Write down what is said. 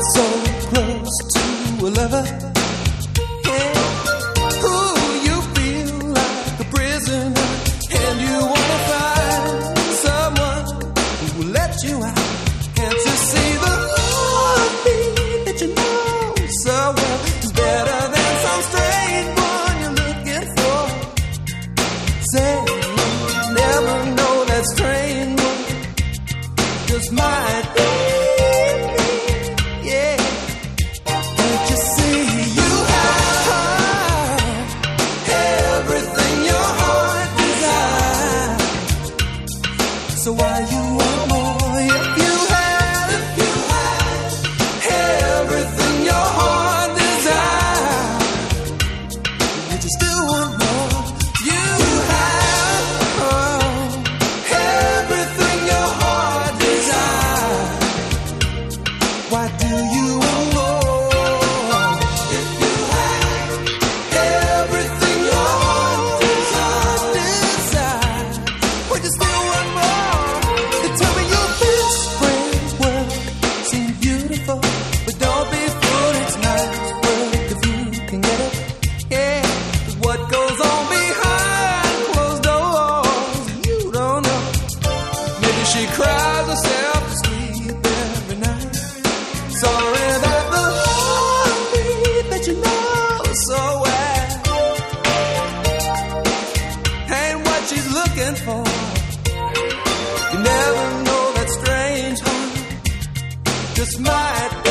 so close to a lover. She cries herself to sleep every night. Sorry that the heartbeat that you know so well ain't what she's looking for. You never know that strange heart just might.